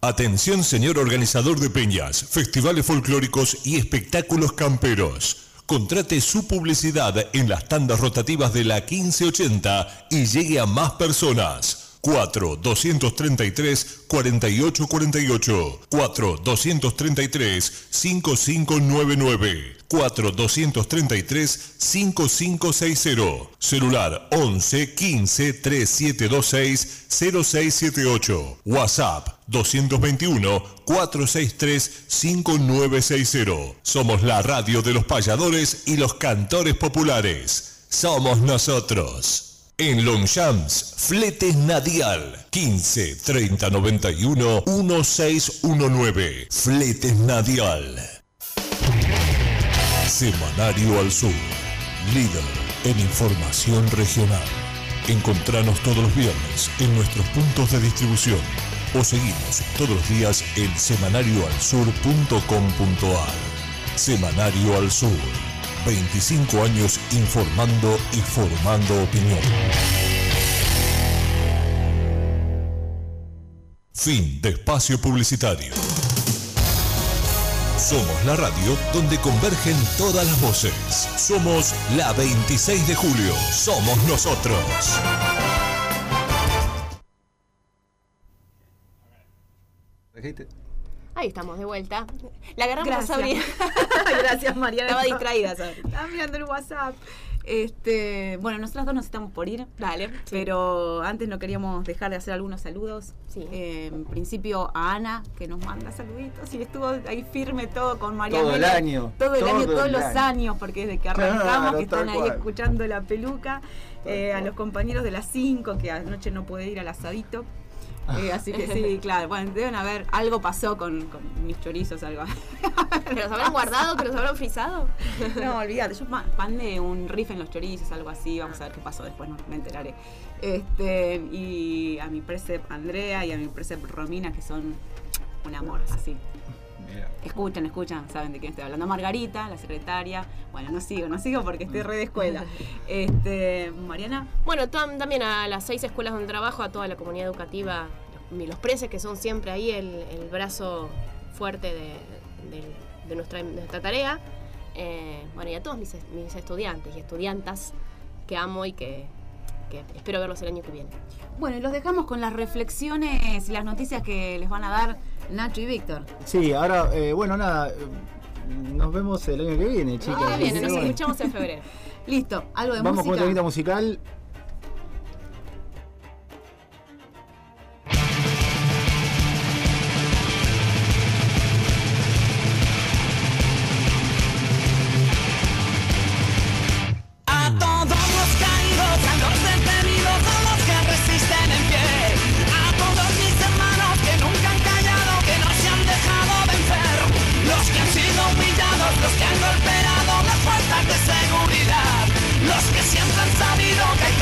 Atención señor organizador de peñas, festivales folclóricos y espectáculos camperos. Contrate su publicidad en las tandas rotativas de la 1580 y llegue a más personas. 4 233 4848 4 233 5599 4 233 5560 Celular 11 15 3726 0678 WhatsApp 221 463 5960 Somos la radio de los payadores y los cantores populares. Somos nosotros. En Longchamps, Fletes Nadial, 15 30 91 1619. Fletes Nadial. Semanario al Sur, líder en información regional. Encontranos todos los viernes en nuestros puntos de distribución o seguimos todos los días en semanarioalsur.com.ar. Semanario al Sur. 25 años informando y formando opinión. Fin de espacio publicitario. Somos la radio donde convergen todas las voces. Somos la 26 de julio. Somos nosotros. Ahí estamos de vuelta. La agarramos Gracias. a Sabrina. Gracias, Mariana. Estaba distraída, Sabrina. Estaba mirando el WhatsApp. Este, bueno, nosotras dos nos estamos por ir. Dale. Pero antes no queríamos dejar de hacer algunos saludos. Eh, en principio a Ana, que nos manda saluditos y estuvo ahí firme todo con María Todo el año, Todo el todo año, el todos los año. años, porque desde que arrancamos, Claro, que están ahí cual. escuchando la peluca. Eh, a los compañeros de las 5, que anoche no pude ir al asadito. Eh, así que sí, claro. Bueno, deben haber. Algo pasó con, con mis chorizos, algo. ¿Que los habrán guardado? ¿Que los habrán frisado? No, olvídate, yo ma- mandé un riff en los chorizos, algo así, vamos a ver qué pasó después, no, me enteraré. Este, y a mi presep Andrea y a mi presep Romina, que son un amor, así. Escuchan, escuchan, saben de quién estoy hablando. Margarita, la secretaria. Bueno, no sigo, no sigo porque estoy re de escuela. Este, Mariana. Bueno, tam- también a las seis escuelas donde trabajo, a toda la comunidad educativa, los, los preses que son siempre ahí el, el brazo fuerte de, de- de nuestra, de nuestra tarea. Eh, bueno, y a todos mis, mis estudiantes y estudiantas que amo y que, que espero verlos el año que viene. Bueno, y los dejamos con las reflexiones y las noticias que les van a dar Nacho y Víctor. Sí, ahora, eh, bueno, nada. eh, Nos vemos el año que viene, chicas. Ah, viene, nos Bueno, escuchamos en febrero. Listo, algo de Vamos con un música. temita musical. Los que han golpeado las puertas de seguridad. Los que siempre han sabido que hay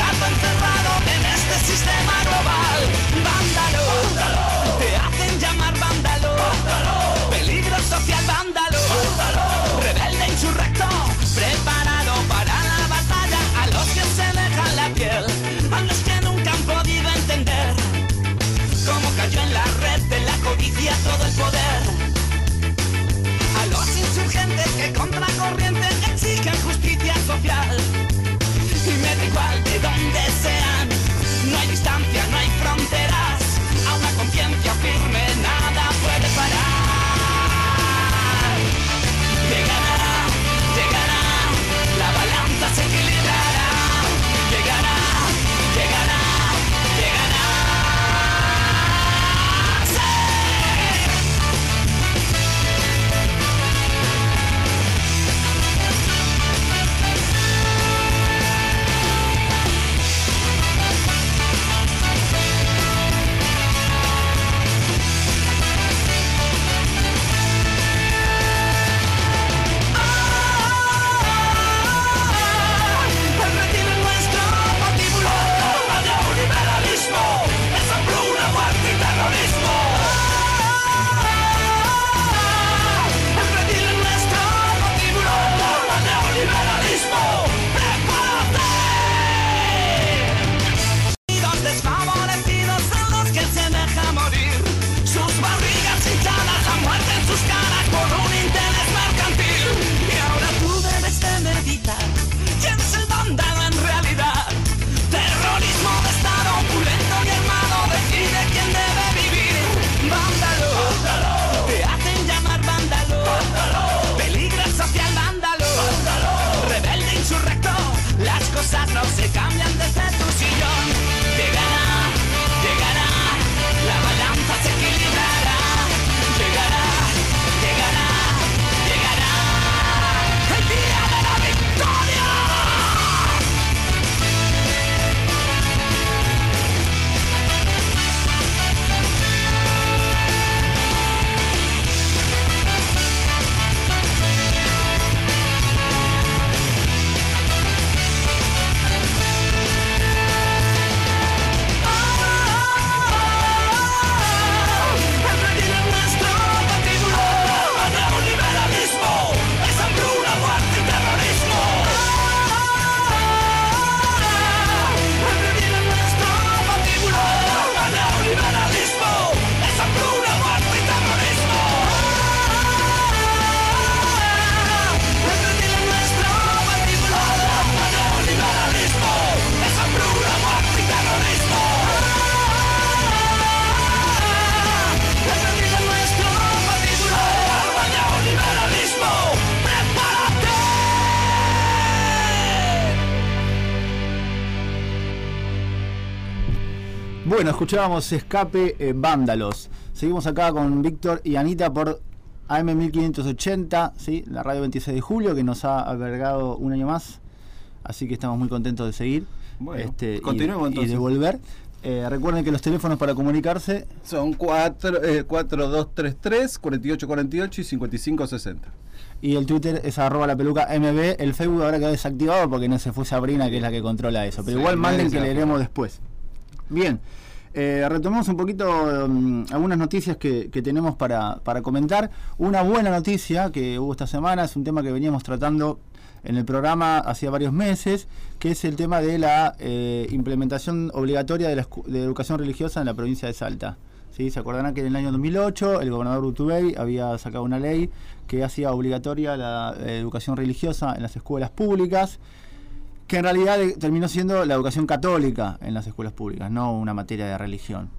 escuchábamos Escape eh, Vándalos. Seguimos acá con Víctor y Anita por AM 1580, ¿sí? la radio 26 de julio, que nos ha albergado un año más. Así que estamos muy contentos de seguir Bueno, este, y- continuemos y, entonces. de volver. Eh, recuerden que los teléfonos para comunicarse Son 4, eh, 4233, 4848 y 5560. y el Twitter es arroba la peluca MB. El Facebook ahora quedó desactivado porque no se fue Sabrina, que es la que controla eso. Pero Sí, igual manden que leeremos después. Bien, eh, retomamos un poquito mm, algunas noticias que, tenemos para, para comentar. Una buena noticia que hubo esta semana es un tema que veníamos tratando en el programa hacía varios meses, que es el tema de la eh, implementación obligatoria de la de educación religiosa en la provincia de Salta. ¿Sí? Se acordarán que en el año 2008 el gobernador Utubey había sacado una ley que hacía obligatoria la eh, educación religiosa en las escuelas públicas que en realidad terminó siendo la educación católica en las escuelas públicas, no una materia de religión.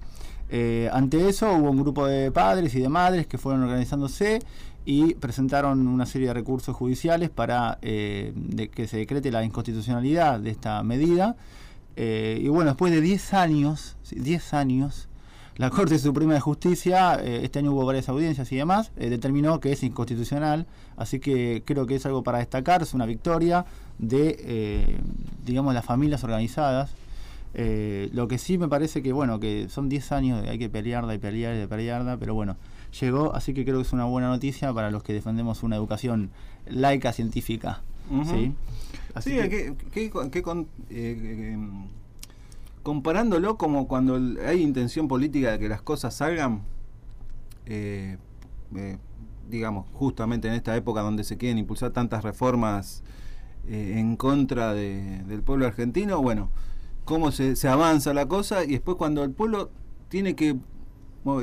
Eh, ante eso hubo un grupo de padres y de madres que fueron organizándose y presentaron una serie de recursos judiciales para eh, de que se decrete la inconstitucionalidad de esta medida. Eh, y bueno, después de 10 años, sí, 10 años, la Corte Suprema de Justicia, eh, este año hubo varias audiencias y demás, eh, determinó que es inconstitucional, así que creo que es algo para destacar, es una victoria de, eh, digamos, las familias organizadas. Eh, lo que sí me parece que, bueno, que son 10 años, de hay que pelearla y pelear y pelearla, pero bueno, llegó, así que creo que es una buena noticia para los que defendemos una educación laica científica. ¿sí? Así Sí, que- que, que- que- que con- comparándolo como cuando hay intención política de que las cosas salgan, eh, eh, digamos, justamente en esta época donde se quieren impulsar tantas reformas eh, en contra de- del pueblo argentino, bueno, cómo se, avanza la cosa y después cuando el pueblo tiene que mo-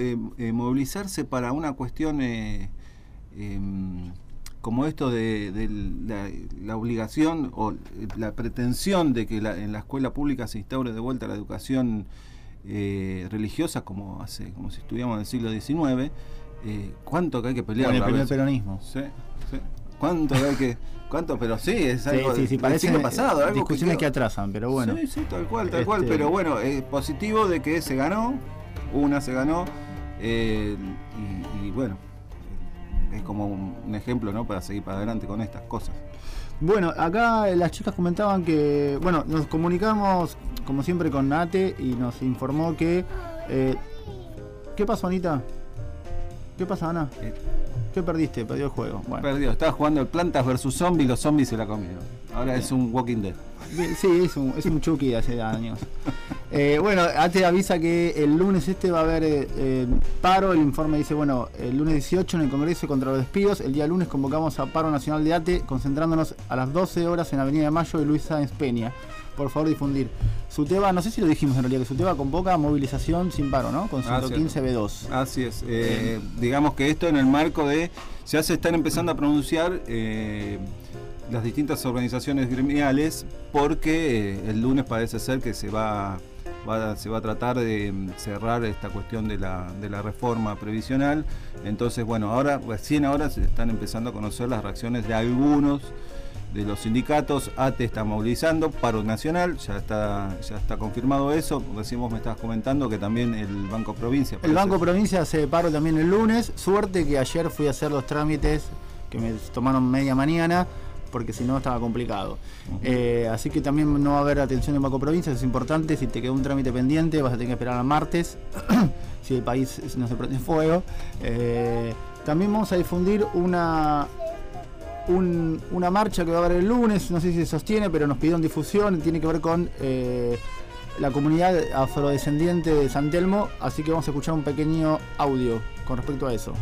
movilizarse para una cuestión em, como esto de, de la, la obligación o la pretensión de que la- en la escuela pública se instaure de vuelta la educación eh, religiosa como hace como si estuviéramos en el siglo XIX eh, cuánto que hay que pelear Con el primer peronismo. sí, sí. cuánto que hay que cuánto pero sí es Sí, algo sí, sí, del siglo pasado algo discusiones que, atrasan, pero bueno. Sí, sí, tal cual, tal cual. Este- Pero bueno, es positivo de que se ganó, una se ganó, eh, y, y bueno, como un, ejemplo, ¿no? Para seguir para adelante con estas cosas. Bueno, acá eh, las chicas comentaban que, bueno, nos comunicamos como siempre con Nate y nos informó que... eh, ¿Qué pasó, Anita? ¿Qué pasa, Ana? ¿Qué perdiste? Perdió el juego. Bueno. Perdió, estaba jugando el Plantas versus Zombies, los zombies se la comieron. Ahora es un Walking Dead. Sí, es un, es un Chucky de hace años. Eh, bueno, Ate avisa que el lunes este va a haber eh, eh, paro. El informe dice, bueno, el lunes 18 en el Congreso contra los despidos. El día lunes convocamos a paro nacional de ATE, concentrándonos a las 12 horas en Avenida de Mayo de Luis Sáenz Peña. Por favor, difundir. Suteba, no sé si lo dijimos en realidad, que Suteba convoca a movilización sin paro, ¿no? Con Ah, 115 B2. Así es. eh, digamos que esto en el marco de. Ya se están empezando a pronunciar eh, las distintas organizaciones gremiales porque eh, el lunes parece ser que se va, va- se va a tratar de mm, cerrar esta cuestión de la, de la reforma previsional. Entonces, bueno, ahora, recién ahora se están empezando a conocer las reacciones de algunos de los sindicatos, ATE está movilizando, paro nacional, ya está, ya está confirmado eso. Recién vos me estabas comentando que también el Banco Provincia. El Banco Provincia hace paro también el lunes. Suerte que ayer fui a hacer los trámites que me tomaron media mañana, porque si no estaba complicado. Eh, así que también no va a haber atención en Banco Provincia, es importante. Si te queda un trámite pendiente, vas a tener que esperar al martes, si el país no se prende fuego. Eh, también vamos a difundir una, un- una marcha que va a haber el lunes, no sé si se sostiene, pero nos pidieron difusión, tiene que ver con eh, la comunidad afrodescendiente de San Telmo, así que vamos a escuchar un pequeño audio con respecto a eso.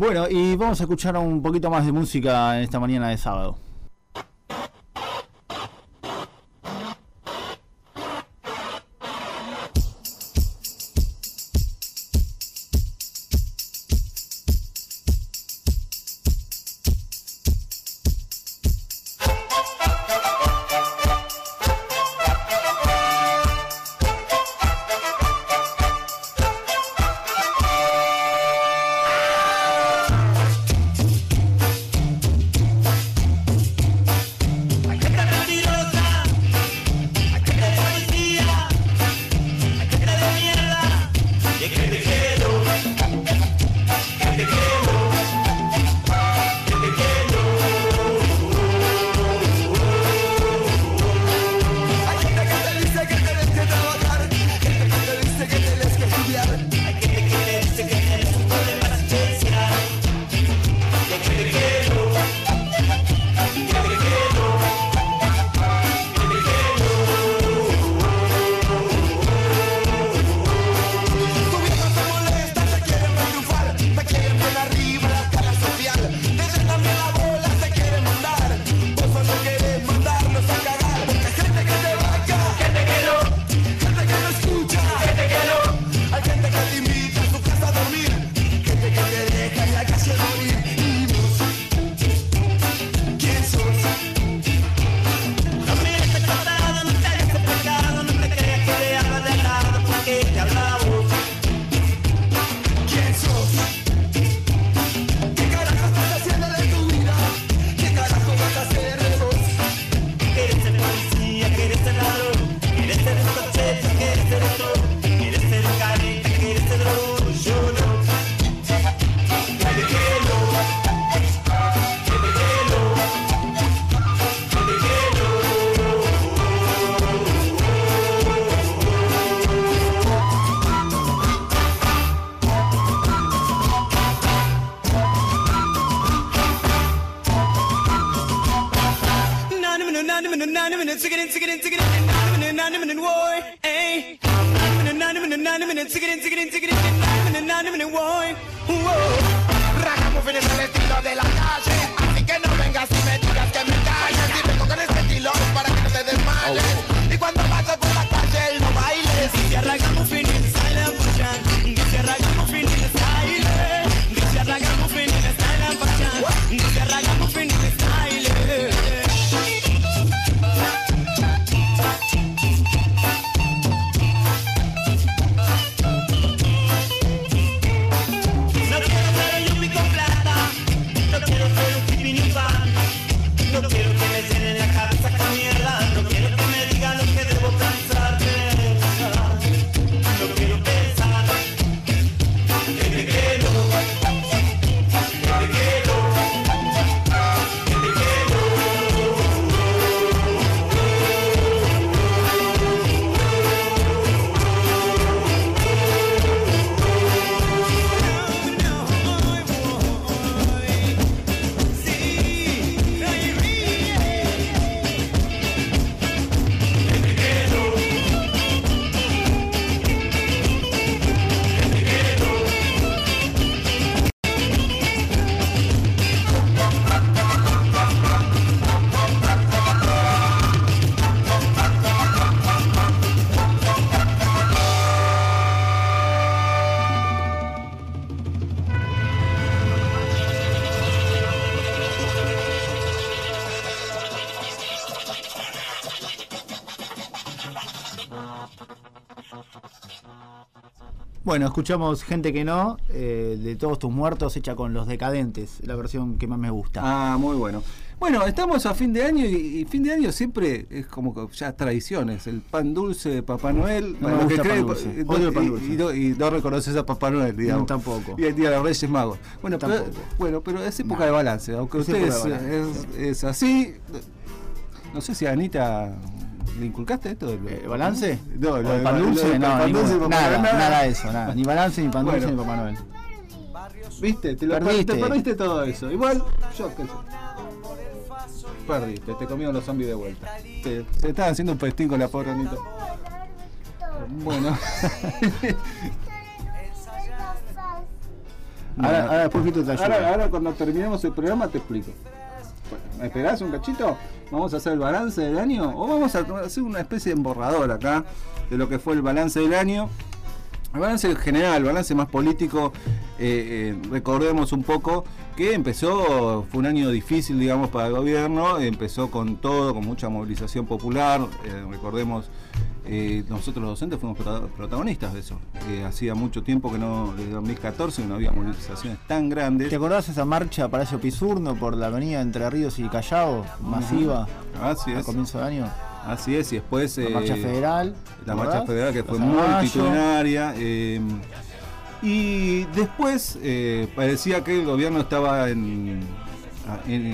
Bueno, y vamos a escuchar un poquito más de música en esta mañana de sábado. El estilo de la Bueno, escuchamos Gente que no, eh, de Todos tus muertos, hecha con Los Decadentes, la versión que más me gusta. Ah, muy bueno. Bueno, estamos a fin de año y, y fin de año siempre es como que ya tradiciones. El pan dulce de Papá Noel. No me gusta pan dulce. y- Odio el pan y- dulce. Y, no, y no reconoces a Papá Noel, digamos. No, tampoco. Y el día de los Reyes Magos. Bueno, pero, Tampoco. bueno, pero es época de balance. Aunque ustedes es, es así. No sé si Anita le inculcaste esto. del- ¿Balance? No, ¿O lo el pan dulce? No, pan dulce nada, nada de eso, nada. Ni balance, ni pan dulce, Bueno. ni Papá Noel. ¿Viste? Te, lo Perdiste. te perdiste todo eso. Igual, yo qué sé. Perdiste, te comieron los zombies de vuelta. Te, se estaban haciendo un festín con la pobre Anita. Bueno. Ahora, ahora después te. Ahora, ahora cuando terminemos el programa te explico. ¿Me esperás un cachito? Vamos a hacer el balance del año o vamos a hacer una especie de emborrador acá de lo que fue el balance del año. El balance general, el balance más político, eh, eh, recordemos un poco que empezó, fue un año difícil, digamos, para el gobierno, empezó con todo, con mucha movilización popular, eh, recordemos, eh, nosotros los docentes fuimos prota- protagonistas de eso. Eh, hacía mucho tiempo que no, desde 2014, que no había movilizaciones tan grandes. ¿Te acordás esa marcha Palacio Pisurno por la avenida Entre Ríos y Callao? Masiva. Así Al es. comienzo del año. Así es, y después... La eh, marcha federal. La ¿te marcha federal que fue de multitudinaria. eh, y después eh, parecía que el gobierno estaba en,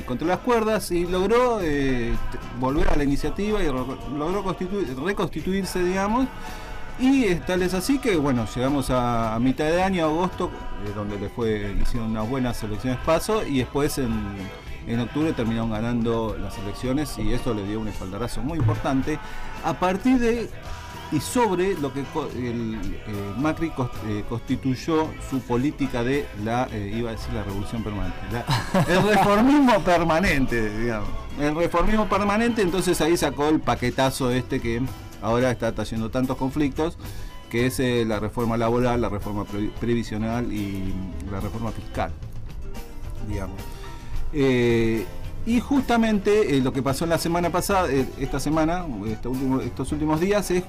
contra las cuerdas y logró eh, volver a la iniciativa y logró constitu- reconstituirse, digamos. Y tal es así que, bueno, llegamos a, mitad de año, agosto, eh, donde le fue, hicieron unas buenas elecciones paso y después en, en octubre terminaron ganando las elecciones y eso le dio un espaldarazo muy importante. A partir de y sobre lo que el, eh, Macri eh, constituyó su política de la, eh, iba a decir la revolución permanente, el reformismo permanente, digamos. El reformismo permanente, entonces ahí sacó el paquetazo este que ahora está trayendo tantos conflictos, que es la reforma laboral, la reforma pre- previsional y la reforma fiscal, digamos. Y justamente lo que pasó en la semana pasada, esta semana, este estos últimos días, es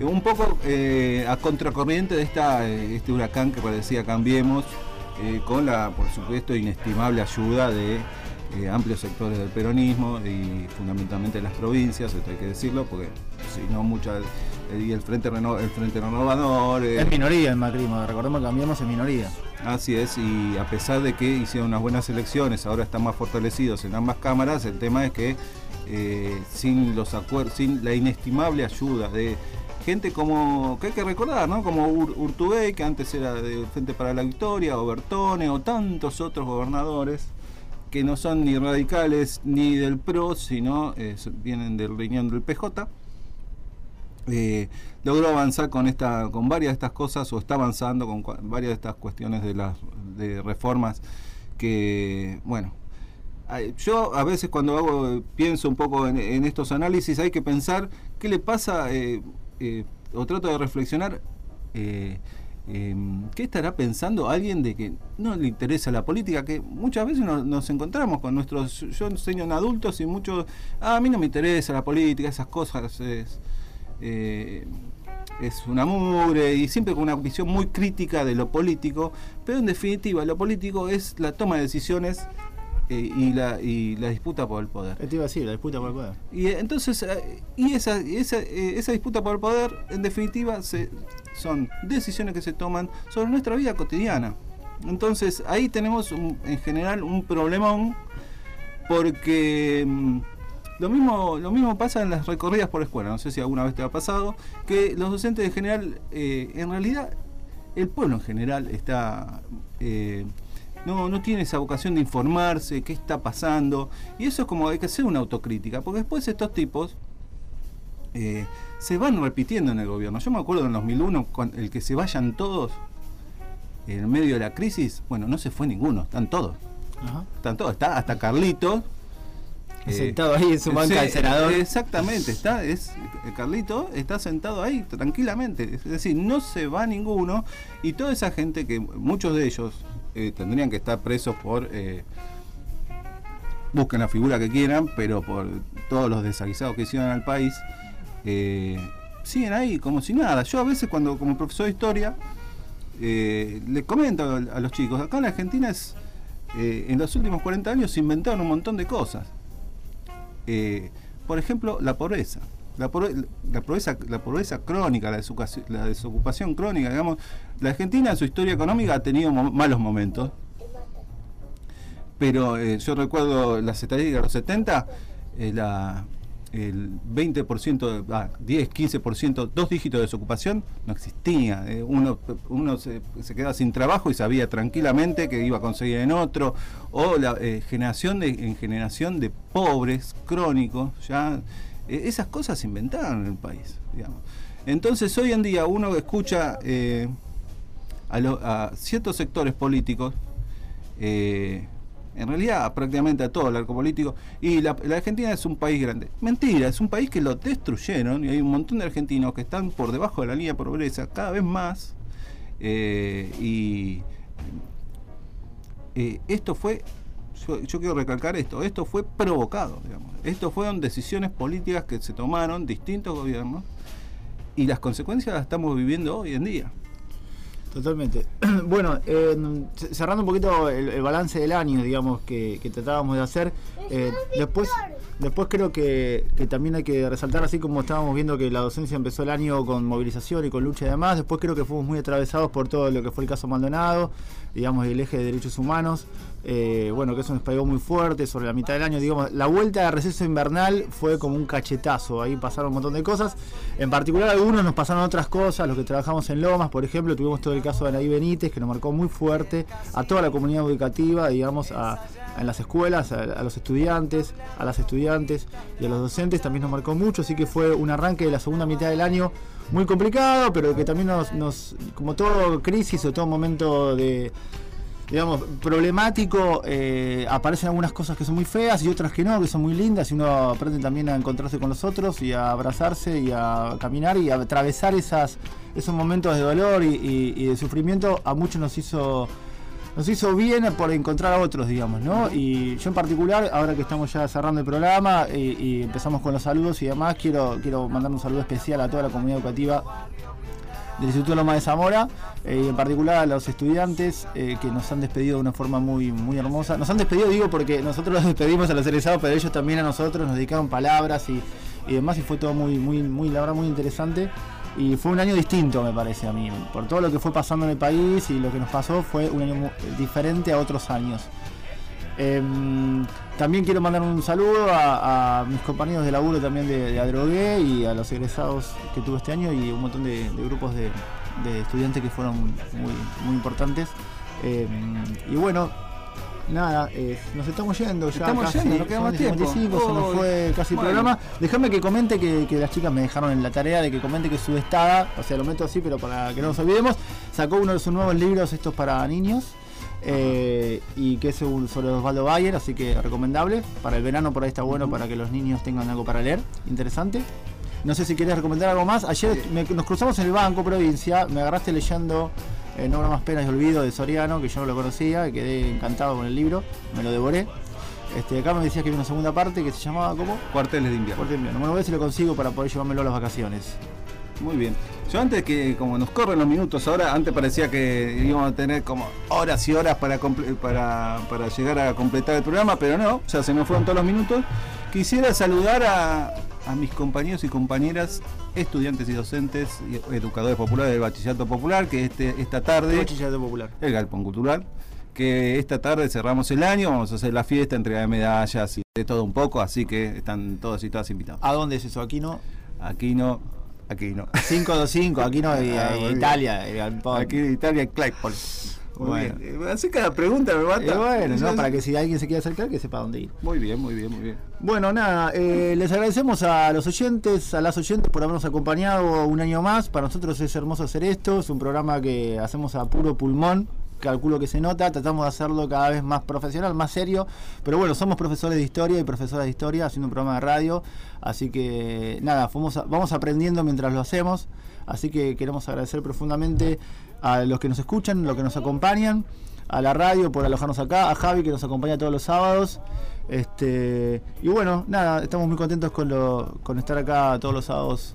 un poco eh, a contracorriente de esta, eh, este huracán que parecía Cambiemos, eh, con la, por supuesto, inestimable ayuda de eh, amplios sectores del peronismo y fundamentalmente de las provincias, esto hay que decirlo, porque si no, muchas. y el Frente, Reno- el Frente Renovador. Es minoría el macrismo, recordemos que cambiamos en minoría. Así es, y a pesar de que hicieron unas buenas elecciones, ahora están más fortalecidos en ambas cámaras, el tema es que sin los acuerdos, sin la inestimable ayuda de gente como, que hay que recordar, ¿no? Como Ur- Urtubey, que antes era del Frente para la Victoria, o Bertone, o tantos otros gobernadores, que no son ni radicales ni del PRO, sino eh, vienen del riñón del PJ eh, logró avanzar con esta con varias de estas cosas o está avanzando con varias de estas cuestiones de las de reformas que bueno yo a veces cuando hago pienso un poco en, en estos análisis hay que pensar qué le pasa eh, eh, o trato de reflexionar eh, em, ¿Qué estará pensando alguien de que no le interesa la política? Que muchas veces nos, encontramos con nuestros. Yo enseño en adultos y muchos. "Ah, a mí no me interesa la política, esas cosas. Es, eh, es una mugre y siempre con una visión muy crítica de lo político. Pero en definitiva, lo político es la toma de decisiones eh, y, la, y la disputa por el poder. ¿Qué te iba a decir? La disputa por el poder. Y eh, entonces, eh, y esa, esa, esa disputa por el poder, en definitiva, se, son decisiones que se toman sobre nuestra vida cotidiana. Entonces, ahí tenemos un- en general un problemón, porque mm, lo mismo, lo mismo pasa en las recorridas por escuela. No sé si alguna vez te ha pasado, que los docentes en general, eh, en realidad, el pueblo en general está. eh, no, no tiene esa vocación de informarse, qué está pasando. Y eso es como hay que hacer una autocrítica, porque después estos tipos eh, se van repitiendo en el gobierno. Yo me acuerdo en 2001, cuando el que se vayan todos en medio de la crisis, bueno, no se fue ninguno, están todos. Ajá. Están todos, está hasta Carlitos. eh, Sentado ahí en su banca del senador. Exactamente, está, es eh, Carlito está sentado ahí tranquilamente. Es decir, no se va ninguno y toda esa gente que muchos de ellos eh, tendrían que estar presos por eh, busquen la figura que quieran, pero por todos los desaguisados que hicieron al país, eh, siguen ahí como si nada. Yo a veces cuando como profesor de historia eh, le comento a, los chicos, acá en la Argentina es, eh, en los últimos 40 años se inventaron un montón de cosas. Eh, por ejemplo, la pobreza. La, pobre- la pobreza, la pobreza crónica, la desocupación crónica, digamos, la Argentina en su historia económica ha tenido malos momentos, pero eh, yo recuerdo las estadísticas de los 70, eh, la, el 20%, de- ah, 10, 15%, dos dígitos de desocupación no existía. Eh, uno uno se, se quedaba sin trabajo y sabía tranquilamente que iba a conseguir en otro. O la generación de, en generación de pobres crónicos, ya esas cosas se inventaron en el país. Digamos. Entonces hoy en día uno escucha a, ciertos sectores políticos eh, en realidad prácticamente a todo el arco político. Y la, la Argentina es un país grande. Mentira, es un país que lo destruyeron y hay un montón de argentinos que están por debajo de la línea de pobreza cada vez más. eh, y eh, esto fue, yo, yo quiero recalcar esto, esto fue provocado, digamos. Esto fueron decisiones políticas que se tomaron distintos gobiernos y las consecuencias las estamos viviendo hoy en día. Totalmente. Bueno, eh, cerrando un poquito el, el balance del año, digamos, que, que tratábamos de hacer, eh, después, después creo que, que también hay que resaltar, así como estábamos viendo que la docencia empezó el año con movilización y con lucha y demás, después creo que fuimos muy atravesados por todo lo que fue el caso Maldonado, digamos, el eje de derechos humanos, eh, bueno, que eso nos pegó muy fuerte sobre la mitad del año, digamos, la vuelta de receso invernal fue como un cachetazo, ahí pasaron un montón de cosas, en particular algunos nos pasaron otras cosas, los que trabajamos en Lomas, por ejemplo, tuvimos todo el caso de Anaí Benítez, que nos marcó muy fuerte a toda la comunidad educativa, digamos, a, en las escuelas, a, a los estudiantes, a las estudiantes y a los docentes, también nos marcó mucho, así que fue un arranque de la segunda mitad del año muy complicado, pero que también nos, nos como todo crisis o todo momento de digamos, problemático, eh, aparecen algunas cosas que son muy feas y otras que no, que son muy lindas, y uno aprende también a encontrarse con los otros y a abrazarse y a caminar y a atravesar esas, esos momentos de dolor y, de sufrimiento, a muchos nos hizo nos hizo bien por encontrar a otros, digamos, ¿no? Y yo en particular, ahora que estamos ya cerrando el programa y, y empezamos con los saludos y demás, quiero, quiero mandar un saludo especial a toda la comunidad educativa del Instituto Loma de Zamora eh, en particular a los estudiantes eh, que nos han despedido de una forma muy, muy hermosa. Nos han despedido, digo, porque nosotros los despedimos a los egresados, pero ellos también a nosotros nos dedicaron palabras y, y demás y fue todo muy, muy, muy, la verdad, muy interesante. Y fue un año distinto, me parece a mí. Por todo lo que fue pasando en el país y lo que nos pasó, fue un año mu- diferente a otros años. Em, también quiero mandar un saludo a, a mis compañeros de laburo también de, de Adrogué y a los egresados que tuve este año y un montón de, de grupos de, de estudiantes que fueron muy, muy importantes. Em, y bueno, nada, eh, nos estamos yendo ya. Estamos casi, yendo, no queda más tiempo. 55, se nos fue casi el programa. Déjame que comente que, que las chicas me dejaron en la tarea de que comente que su estada, o sea, lo meto así, pero para que no nos olvidemos, sacó uno de sus nuevos libros, estos para niños. Eh, y que es un- sobre Osvaldo Bayer, así que recomendable. Para el verano por ahí está bueno para que los niños tengan algo para leer. Interesante. No sé si querés recomendar algo más. Ayer me- nos cruzamos en el Banco Provincia, me agarraste leyendo eh, No habrá más penas y olvido de Soriano, que yo no lo conocía, y quedé encantado con el libro, me lo devoré. Este, acá me decías que había una segunda parte que se llamaba ¿cómo? Cuarteles de invierno. Cuarteles de invierno. Bueno, voy a ver si lo consigo para poder llevármelo a las vacaciones. Muy bien. Yo antes que, como nos corren los minutos ahora, antes parecía que íbamos a tener como horas y horas para, para, para llegar a completar el programa, pero no, ya se nos fueron todos los minutos. Quisiera saludar a, a mis compañeros y compañeras, estudiantes y docentes, y educadores populares del Bachillerato Popular, que este, esta tarde... Bachillerato Popular. El Galpón Cultural. Que esta tarde cerramos el año, vamos a hacer la fiesta, entrega de medallas y de todo un poco, así que están todos y todas invitados. ¿A dónde es eso? ¿Aquí no? Aquí no, aquí no. 525, aquí no, y, Ah. Italia. Aquí en Italia, Claypole. Muy Bueno. bien. Eh, Así cada pregunta me mata. Eh, bueno, ¿no? para que si alguien se quiere acercar, que sepa dónde ir. Muy bien, muy bien, muy bien. Bueno, nada, eh, les agradecemos a los oyentes, a las oyentes por habernos acompañado un año más. Para nosotros es hermoso hacer esto, es un programa que hacemos a puro pulmón, calculo que se nota, tratamos de hacerlo cada vez más profesional, más serio, pero bueno, somos profesores de historia y profesoras de historia haciendo un programa de radio, así que nada, vamos aprendiendo mientras lo hacemos, así que queremos agradecer profundamente a los que nos escuchan, los que nos acompañan, a la radio por alojarnos acá, a Javi que nos acompaña todos los sábados. Este, y bueno, nada, estamos muy contentos con, lo, con estar acá todos los sábados.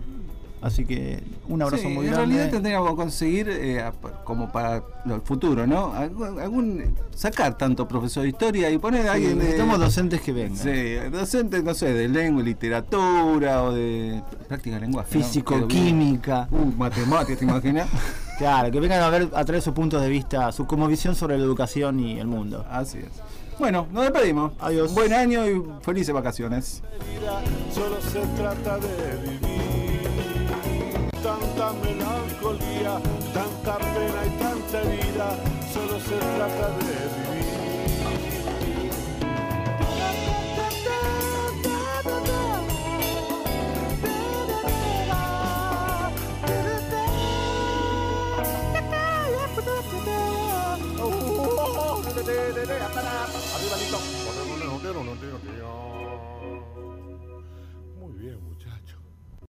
Así que un abrazo Sí, muy en grande. realidad tendríamos que conseguir, eh, como para lo- el futuro, ¿no? Algún, algún- sacar tanto profesor de historia y poner a Sí, alguien de. necesitamos docentes que vengan. Sí, docentes, no sé, de lengua y literatura o de práctica de lenguaje. ¿no? Físico, Quedó bien. química. Uh, matemáticas, ¿te imaginas? Claro, que vengan a ver, a traer sus puntos de vista, su como visión sobre la educación y el mundo. Así es. Bueno, nos despedimos. Adiós. Buen año y felices vacaciones. solo se trata de vivir. Tanta melancolía, tanta pena y tanta herida, solo se trata de vivir.